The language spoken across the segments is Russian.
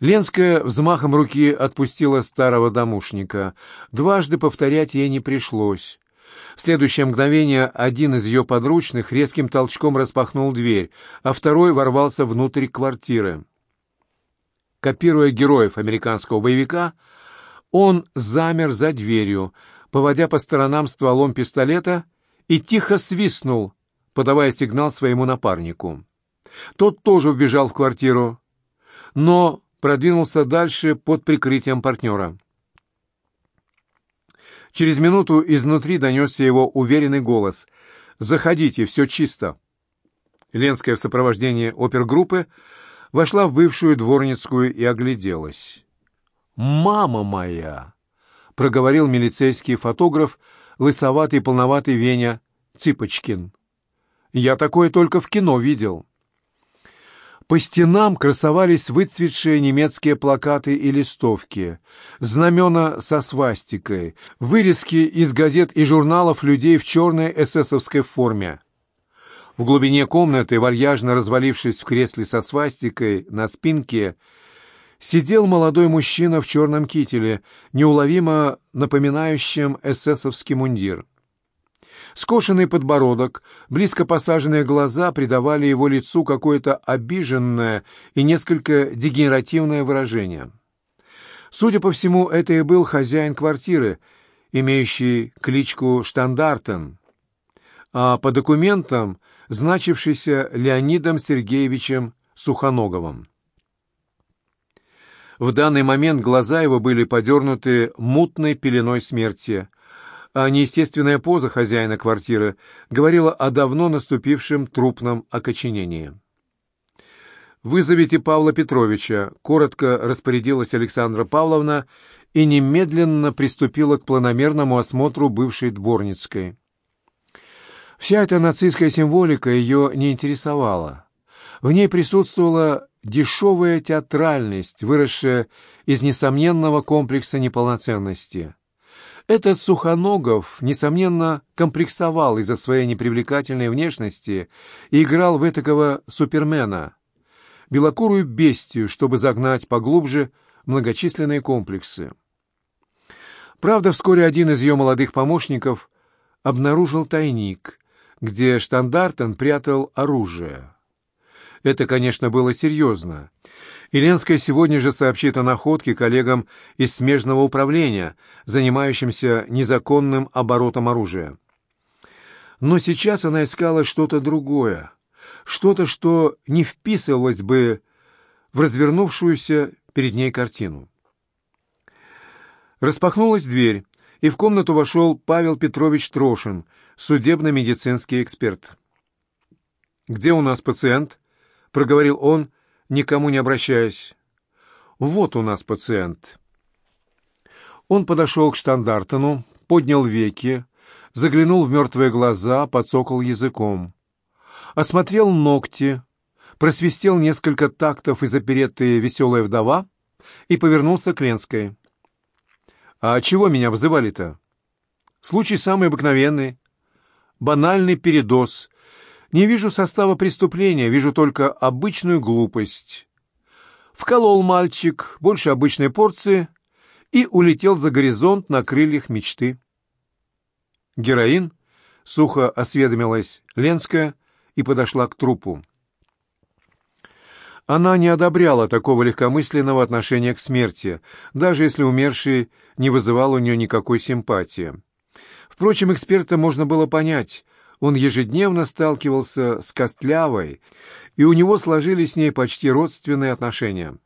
Ленская взмахом руки отпустила старого домушника. Дважды повторять ей не пришлось. В следующее мгновение один из ее подручных резким толчком распахнул дверь, а второй ворвался внутрь квартиры. Копируя героев американского боевика, он замер за дверью, поводя по сторонам стволом пистолета и тихо свистнул, подавая сигнал своему напарнику. Тот тоже вбежал в квартиру, но продвинулся дальше под прикрытием партнера. Через минуту изнутри донесся его уверенный голос. «Заходите, все чисто». Ленская в сопровождении опергруппы вошла в бывшую дворницкую и огляделась. «Мама моя!» — проговорил милицейский фотограф, лысоватый полноватый Веня Цыпочкин. «Я такое только в кино видел». По стенам красовались выцветшие немецкие плакаты и листовки, знамена со свастикой, вырезки из газет и журналов людей в черной эсэсовской форме. В глубине комнаты, вальяжно развалившись в кресле со свастикой на спинке, сидел молодой мужчина в черном кителе, неуловимо напоминающем эсэсовский мундир. Скошенный подбородок, близко посаженные глаза придавали его лицу какое-то обиженное и несколько дегенеративное выражение. Судя по всему, это и был хозяин квартиры, имеющий кличку Штандартен, а по документам значившийся Леонидом Сергеевичем Сухоноговым. В данный момент глаза его были подернуты мутной пеленой смерти, а неестественная поза хозяина квартиры говорила о давно наступившем трупном окоченении. «Вызовите Павла Петровича», — коротко распорядилась Александра Павловна и немедленно приступила к планомерному осмотру бывшей дворницкой. Вся эта нацистская символика ее не интересовала. В ней присутствовала дешевая театральность, выросшая из несомненного комплекса неполноценности. Этот Сухоногов, несомненно, комплексовал из-за своей непривлекательной внешности и играл в этакого супермена, белокурую бестию, чтобы загнать поглубже многочисленные комплексы. Правда, вскоре один из ее молодых помощников обнаружил тайник, где Штандартен прятал оружие. Это, конечно, было серьезно. Иленская сегодня же сообщит о находке коллегам из смежного управления, занимающимся незаконным оборотом оружия. Но сейчас она искала что-то другое, что-то, что не вписывалось бы в развернувшуюся перед ней картину. Распахнулась дверь, и в комнату вошел Павел Петрович Трошин, судебно-медицинский эксперт. «Где у нас пациент?» — проговорил он, никому не обращаясь. «Вот у нас пациент». Он подошел к штандартену, поднял веки, заглянул в мертвые глаза, подсокал языком. Осмотрел ногти, просвистел несколько тактов из оперетты «Веселая вдова» и повернулся к Ленской. «А чего меня вызывали-то?» «Случай самый обыкновенный. Банальный передоз. Не вижу состава преступления, вижу только обычную глупость». Вколол мальчик больше обычной порции и улетел за горизонт на крыльях мечты. «Героин?» — сухо осведомилась Ленская и подошла к трупу. Она не одобряла такого легкомысленного отношения к смерти, даже если умерший не вызывал у нее никакой симпатии. Впрочем, эксперта можно было понять. Он ежедневно сталкивался с Костлявой, и у него сложились с ней почти родственные отношения.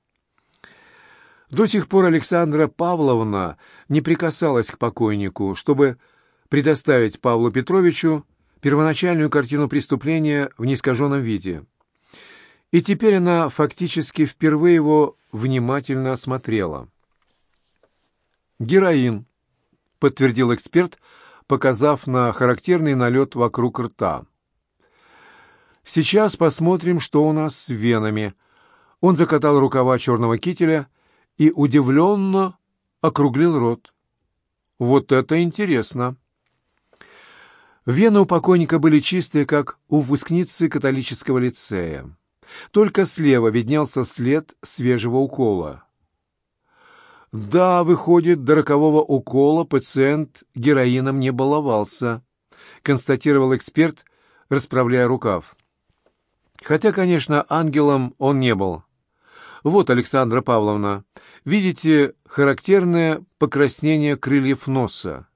До сих пор Александра Павловна не прикасалась к покойнику, чтобы предоставить Павлу Петровичу первоначальную картину преступления в неискаженном виде – и теперь она фактически впервые его внимательно осмотрела. «Героин», — подтвердил эксперт, показав на характерный налет вокруг рта. «Сейчас посмотрим, что у нас с венами». Он закатал рукава черного кителя и удивленно округлил рот. «Вот это интересно!» Вены у покойника были чистые, как у выпускницы католического лицея. Только слева виднелся след свежего укола. Да, выходит, до рокового укола пациент героином не баловался, констатировал эксперт, расправляя рукав. Хотя, конечно, ангелом он не был. Вот, Александра Павловна, видите характерное покраснение крыльев носа.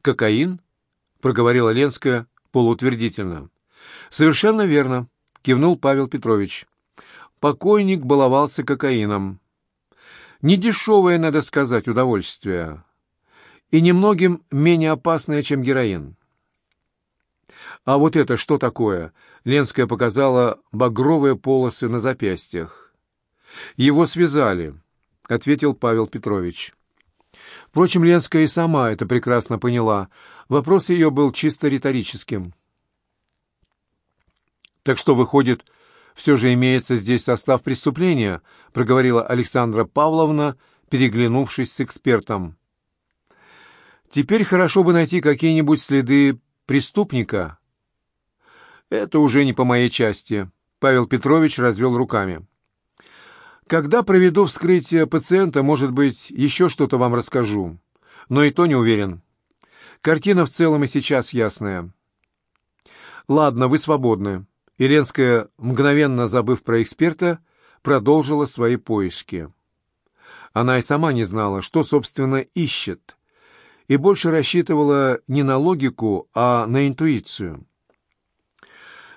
«Кокаин?» — проговорила Ленская полуутвердительно. «Совершенно верно», — кивнул Павел Петрович. «Покойник баловался кокаином. Недешевое, надо сказать, удовольствие. И немногим менее опасное, чем героин. А вот это что такое? Ленская показала багровые полосы на запястьях. Его связали, ответил Павел Петрович. Впрочем, Ленская и сама это прекрасно поняла. Вопрос ее был чисто риторическим. Так что, выходит, все же имеется здесь состав преступления, проговорила Александра Павловна, переглянувшись с экспертом. Теперь хорошо бы найти какие-нибудь следы преступника. Это уже не по моей части. Павел Петрович развел руками. Когда проведу вскрытие пациента, может быть, еще что-то вам расскажу. Но и то не уверен. Картина в целом и сейчас ясная. Ладно, вы свободны. Еленская, мгновенно забыв про эксперта, продолжила свои поиски. Она и сама не знала, что, собственно, ищет, и больше рассчитывала не на логику, а на интуицию.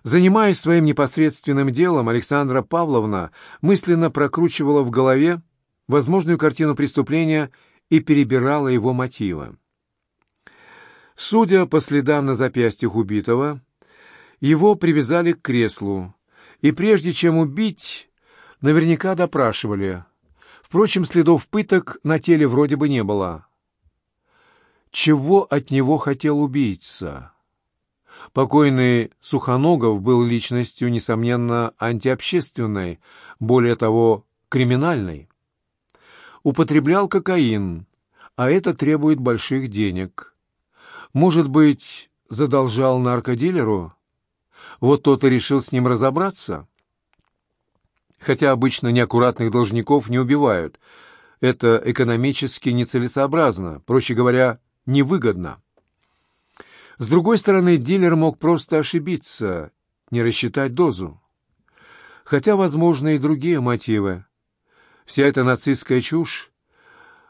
Занимаясь своим непосредственным делом, Александра Павловна мысленно прокручивала в голове возможную картину преступления и перебирала его мотивы. Судя по следам на запястьях убитого, его привязали к креслу, и прежде чем убить, наверняка допрашивали. Впрочем, следов пыток на теле вроде бы не было. Чего от него хотел убийца? Покойный Сухоногов был личностью, несомненно, антиобщественной, более того, криминальной. Употреблял кокаин, а это требует больших денег. Может быть, задолжал наркодилеру? Вот тот и решил с ним разобраться? Хотя обычно неаккуратных должников не убивают. Это экономически нецелесообразно, проще говоря, невыгодно. С другой стороны, дилер мог просто ошибиться, не рассчитать дозу. Хотя, возможно, и другие мотивы. Вся эта нацистская чушь,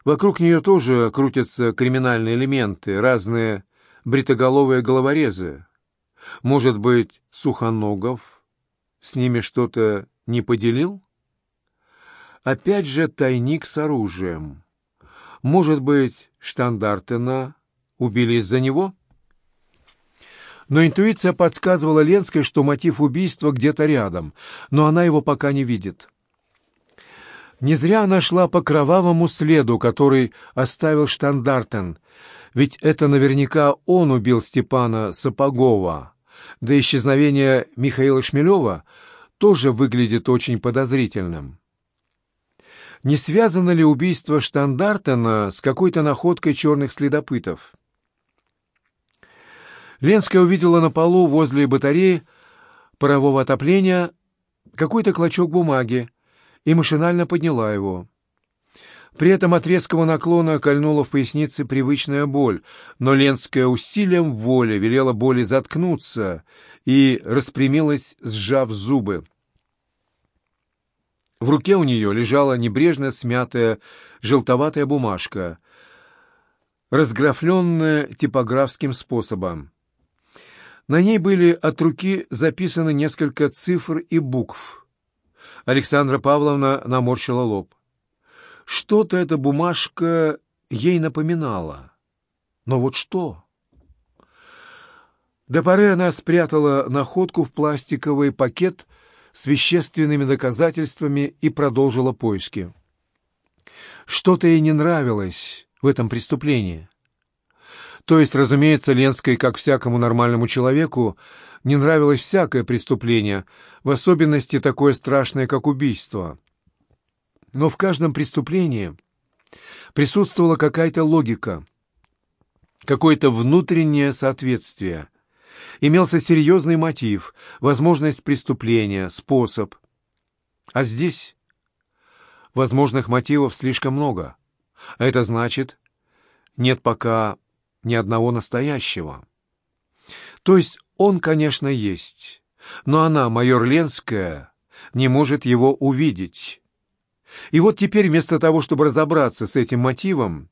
вокруг нее тоже крутятся криминальные элементы, разные бритоголовые головорезы. Может быть, Сухоногов с ними что-то не поделил? Опять же тайник с оружием. Может быть, Штандартена убили из-за него? Но интуиция подсказывала Ленской, что мотив убийства где-то рядом, но она его пока не видит. Не зря она шла по кровавому следу, который оставил Штандартен, ведь это наверняка он убил Степана Сапогова. Да исчезновение Михаила Шмелева тоже выглядит очень подозрительным. Не связано ли убийство Штандартена с какой-то находкой черных следопытов? Ленская увидела на полу возле батареи парового отопления какой-то клочок бумаги и машинально подняла его. При этом от резкого наклона кольнула в пояснице привычная боль, но Ленская усилием воли велела боли заткнуться и распрямилась, сжав зубы. В руке у нее лежала небрежно смятая желтоватая бумажка, разграфленная типографским способом. На ней были от руки записаны несколько цифр и букв. Александра Павловна наморщила лоб. Что-то эта бумажка ей напоминала. Но вот что? До поры она спрятала находку в пластиковый пакет с вещественными доказательствами и продолжила поиски. Что-то ей не нравилось в этом преступлении. То есть, разумеется, Ленской, как всякому нормальному человеку, не нравилось всякое преступление, в особенности такое страшное, как убийство. Но в каждом преступлении присутствовала какая-то логика, какое-то внутреннее соответствие. Имелся серьезный мотив, возможность преступления, способ. А здесь возможных мотивов слишком много. А это значит, нет пока ни одного настоящего. То есть он, конечно, есть, но она, майор Ленская, не может его увидеть. И вот теперь вместо того, чтобы разобраться с этим мотивом,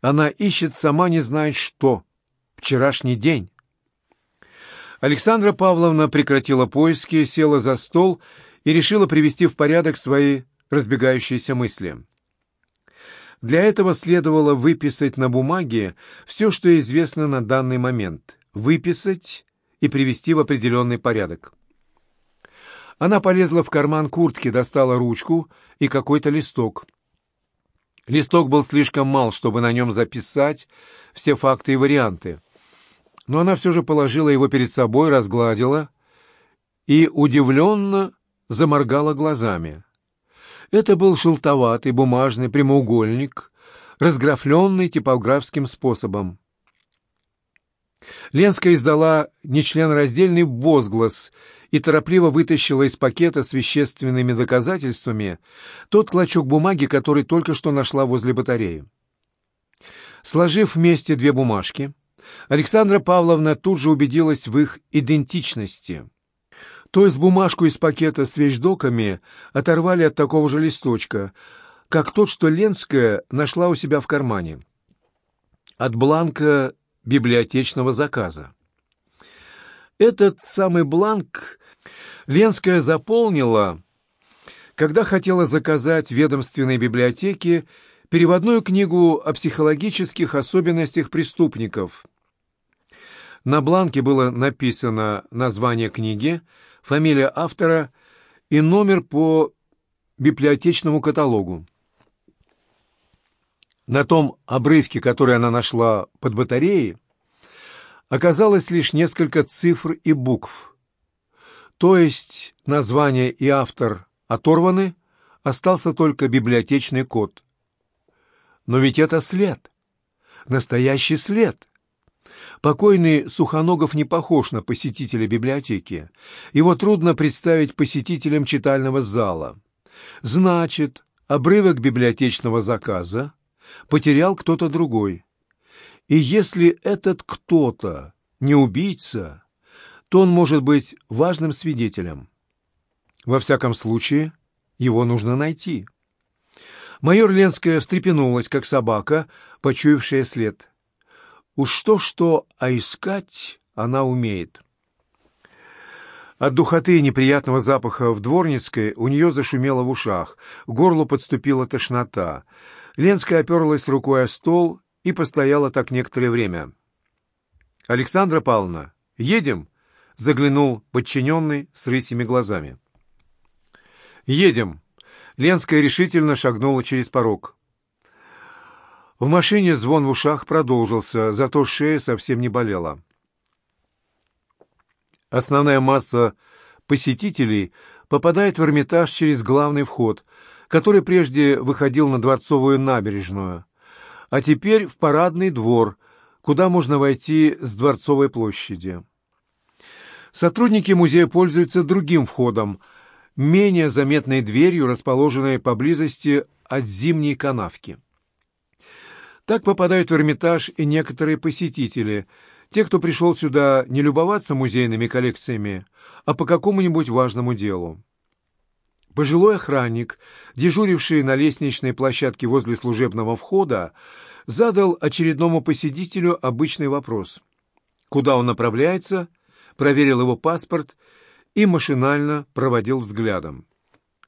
она ищет сама не знает что. Вчерашний день. Александра Павловна прекратила поиски, села за стол и решила привести в порядок свои разбегающиеся мысли. Для этого следовало выписать на бумаге все, что известно на данный момент, выписать и привести в определенный порядок. Она полезла в карман куртки, достала ручку и какой-то листок. Листок был слишком мал, чтобы на нем записать все факты и варианты. Но она все же положила его перед собой, разгладила и удивленно заморгала глазами. Это был желтоватый бумажный прямоугольник, разграфленный типографским способом. Ленская издала нечленораздельный возглас и торопливо вытащила из пакета с вещественными доказательствами тот клочок бумаги, который только что нашла возле батареи. Сложив вместе две бумажки, Александра Павловна тут же убедилась в их идентичности. То есть бумажку из пакета с вещдоками оторвали от такого же листочка, как тот, что Ленская нашла у себя в кармане. От бланка библиотечного заказа. Этот самый бланк Ленская заполнила, когда хотела заказать в ведомственной библиотеке переводную книгу о психологических особенностях преступников. На бланке было написано название книги, фамилия автора и номер по библиотечному каталогу. На том обрывке, который она нашла под батареей, оказалось лишь несколько цифр и букв. То есть название и автор оторваны, остался только библиотечный код. Но ведь это след. Настоящий след. Покойный Сухоногов не похож на посетителя библиотеки. Его трудно представить посетителем читального зала. Значит, обрывок библиотечного заказа потерял кто-то другой. И если этот кто-то не убийца, то он может быть важным свидетелем. Во всяком случае, его нужно найти. Майор Ленская встрепенулась, как собака, почуявшая след. Уж что-что, а искать она умеет. От духоты и неприятного запаха в Дворницкой у нее зашумело в ушах, к горлу подступила тошнота. Ленская оперлась рукой о стол и постояла так некоторое время. «Александра Павловна, едем?» — заглянул подчиненный с рысьими глазами. «Едем!» — Ленская решительно шагнула через порог. В машине звон в ушах продолжился, зато шея совсем не болела. Основная масса посетителей попадает в Эрмитаж через главный вход, который прежде выходил на Дворцовую набережную, а теперь в парадный двор, куда можно войти с Дворцовой площади. Сотрудники музея пользуются другим входом, менее заметной дверью, расположенной поблизости от зимней канавки. Так попадают в Эрмитаж и некоторые посетители, те, кто пришел сюда не любоваться музейными коллекциями, а по какому-нибудь важному делу. Пожилой охранник, дежуривший на лестничной площадке возле служебного входа, задал очередному посетителю обычный вопрос. Куда он направляется, проверил его паспорт и машинально проводил взглядом.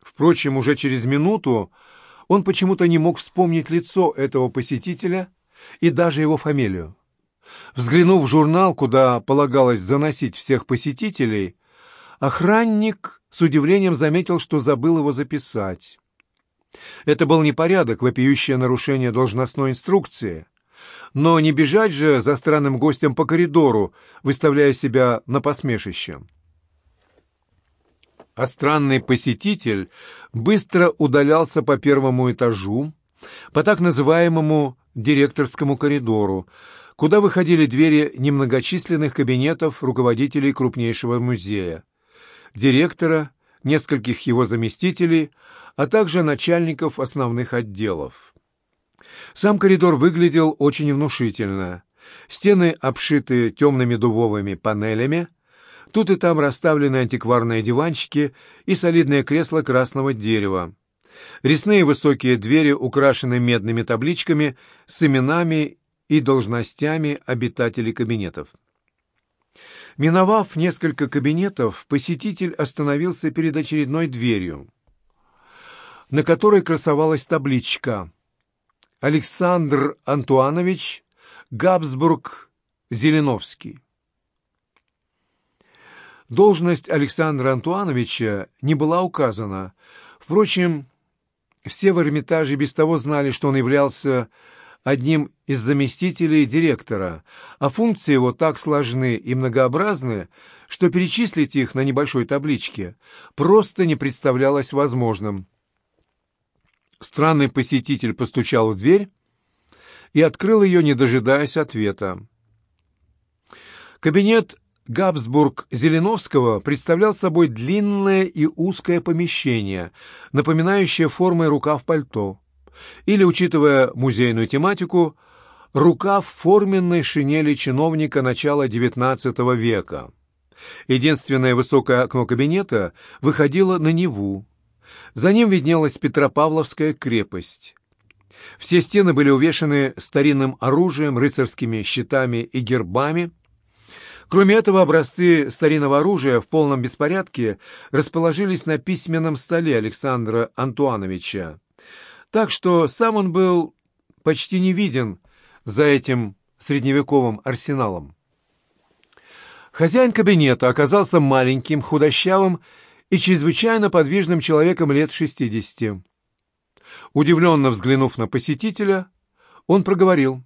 Впрочем, уже через минуту он почему-то не мог вспомнить лицо этого посетителя и даже его фамилию. Взглянув в журнал, куда полагалось заносить всех посетителей, охранник с удивлением заметил, что забыл его записать. Это был непорядок, вопиющее нарушение должностной инструкции. Но не бежать же за странным гостем по коридору, выставляя себя на посмешище а странный посетитель быстро удалялся по первому этажу, по так называемому директорскому коридору, куда выходили двери немногочисленных кабинетов руководителей крупнейшего музея, директора, нескольких его заместителей, а также начальников основных отделов. Сам коридор выглядел очень внушительно. Стены обшиты темными дубовыми панелями, тут и там расставлены антикварные диванчики и солидные кресла красного дерева. Резные высокие двери украшены медными табличками с именами и должностями обитателей кабинетов. Миновав несколько кабинетов, посетитель остановился перед очередной дверью, на которой красовалась табличка «Александр Антуанович Габсбург Зеленовский». Должность Александра Антуановича не была указана. Впрочем, все в Эрмитаже без того знали, что он являлся одним из заместителей директора, а функции его так сложны и многообразны, что перечислить их на небольшой табличке просто не представлялось возможным. Странный посетитель постучал в дверь и открыл ее, не дожидаясь ответа. Кабинет Габсбург-Зеленовского представлял собой длинное и узкое помещение, напоминающее формой рукав пальто, или, учитывая музейную тематику, рукав форменной шинели чиновника начала XIX века. Единственное высокое окно кабинета выходило на Неву. За ним виднелась Петропавловская крепость. Все стены были увешаны старинным оружием, рыцарскими щитами и гербами, Кроме этого, образцы старинного оружия в полном беспорядке расположились на письменном столе Александра Антуановича. Так что сам он был почти не виден за этим средневековым арсеналом. Хозяин кабинета оказался маленьким, худощавым и чрезвычайно подвижным человеком лет шестидесяти. Удивленно взглянув на посетителя, он проговорил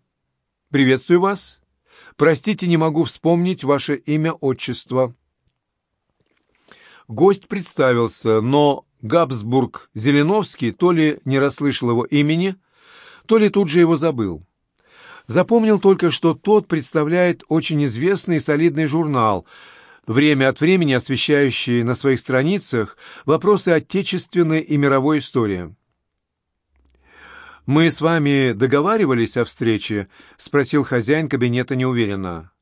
«Приветствую вас. Простите, не могу вспомнить ваше имя, отчество». Гость представился, но Габсбург Зеленовский то ли не расслышал его имени, то ли тут же его забыл. Запомнил только, что тот представляет очень известный и солидный журнал, время от времени освещающий на своих страницах вопросы отечественной и мировой истории. «Мы с вами договаривались о встрече?» — спросил хозяин кабинета неуверенно.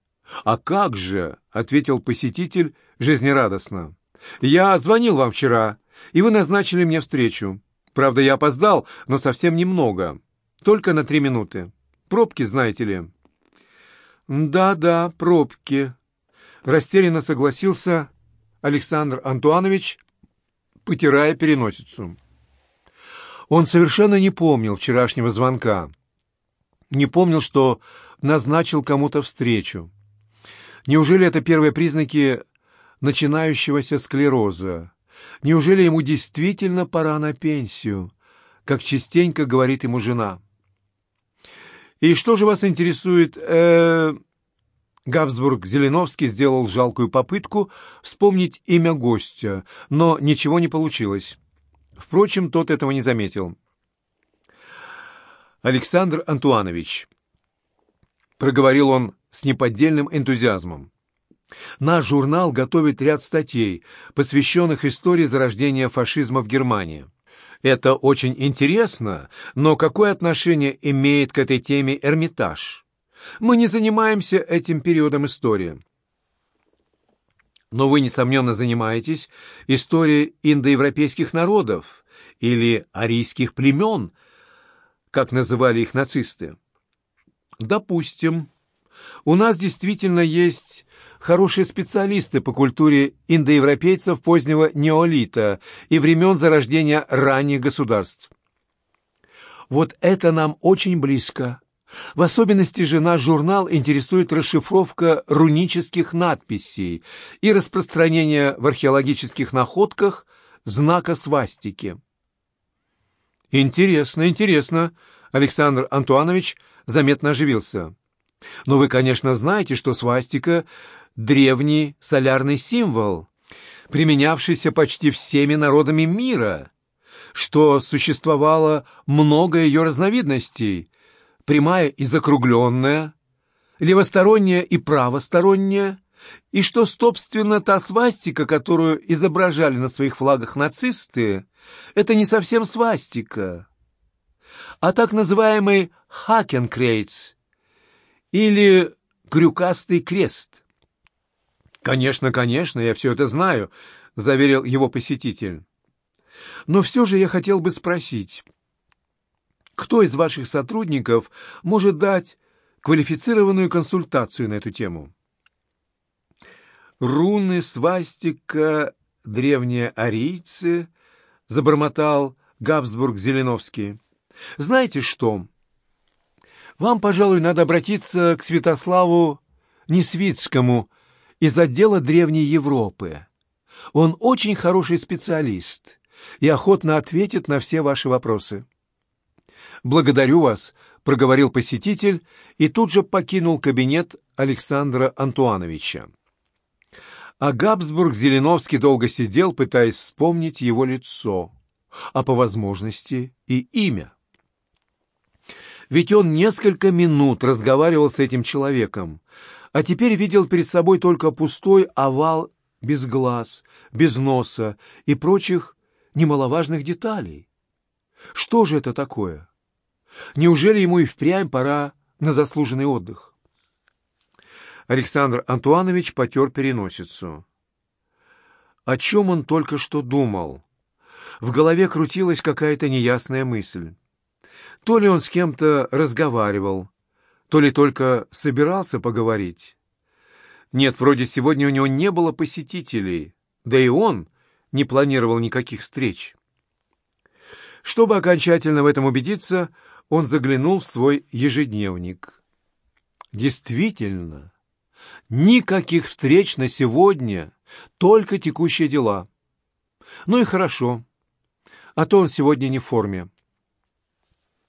«А как же?» — ответил посетитель жизнерадостно. «Я звонил вам вчера, и вы назначили мне встречу. Правда, я опоздал, но совсем немного. Только на три минуты. Пробки, знаете ли». «Да-да, пробки», — растерянно согласился Александр Антуанович, потирая переносицу. Он совершенно не помнил вчерашнего звонка, не помнил, что назначил кому-то встречу. Неужели это первые признаки начинающегося склероза? Неужели ему действительно пора на пенсию, как частенько говорит ему жена? «И что же вас интересует...» э Габсбург-Зеленовский сделал жалкую попытку вспомнить имя гостя, но ничего не получилось. Впрочем, тот этого не заметил. «Александр Антуанович», — проговорил он с неподдельным энтузиазмом, «наш журнал готовит ряд статей, посвященных истории зарождения фашизма в Германии. Это очень интересно, но какое отношение имеет к этой теме Эрмитаж? Мы не занимаемся этим периодом истории». Но вы, несомненно, занимаетесь историей индоевропейских народов или арийских племен, как называли их нацисты. Допустим, у нас действительно есть хорошие специалисты по культуре индоевропейцев позднего неолита и времен зарождения ранних государств. Вот это нам очень близко. В особенности же наш журнал интересует расшифровка рунических надписей и распространение в археологических находках знака свастики. «Интересно, интересно», — Александр Антуанович заметно оживился. «Но вы, конечно, знаете, что свастика — древний солярный символ, применявшийся почти всеми народами мира, что существовало много ее разновидностей — прямая и закругленная, левосторонняя и правосторонняя, и что, собственно, та свастика, которую изображали на своих флагах нацисты, это не совсем свастика, а так называемый хакенкрейц или крюкастый крест. «Конечно, конечно, я все это знаю», — заверил его посетитель. «Но все же я хотел бы спросить, кто из ваших сотрудников может дать квалифицированную консультацию на эту тему?» «Руны, свастика, древние арийцы», — забормотал Габсбург-Зеленовский. «Знаете что? Вам, пожалуй, надо обратиться к Святославу Несвицкому из отдела Древней Европы. Он очень хороший специалист и охотно ответит на все ваши вопросы». «Благодарю вас», — проговорил посетитель и тут же покинул кабинет Александра Антуановича. А Габсбург-Зеленовский долго сидел, пытаясь вспомнить его лицо, а по возможности и имя. Ведь он несколько минут разговаривал с этим человеком, а теперь видел перед собой только пустой овал без глаз, без носа и прочих немаловажных деталей. Что же это такое? Неужели ему и впрямь пора на заслуженный отдых? Александр Антуанович потер переносицу. О чем он только что думал? В голове крутилась какая-то неясная мысль. То ли он с кем-то разговаривал, то ли только собирался поговорить. Нет, вроде сегодня у него не было посетителей, да и он не планировал никаких встреч. Чтобы окончательно в этом убедиться, он заглянул в свой ежедневник. Действительно, Никаких встреч на сегодня, только текущие дела. Ну и хорошо, а то он сегодня не в форме.